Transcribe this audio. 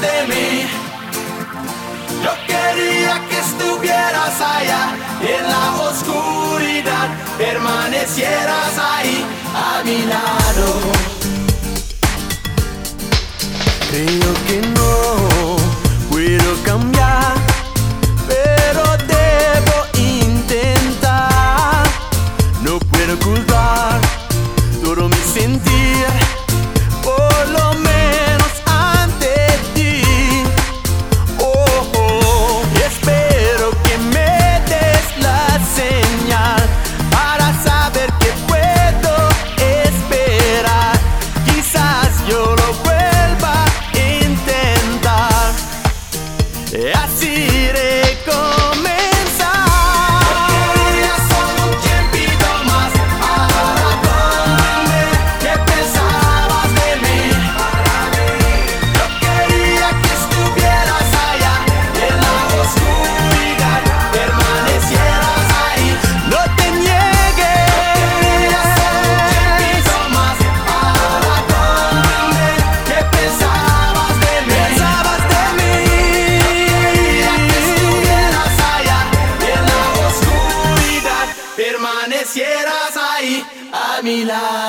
de mí. Yo quería que estuvieras allá en la oscuridad, permanecieras ahí a mi lado. Creo que no puedo cambiar, pero debo intentar. No puedo culpar, todo mi sentir, por lo menos. É assim. Permanecieras ahí a mi lado.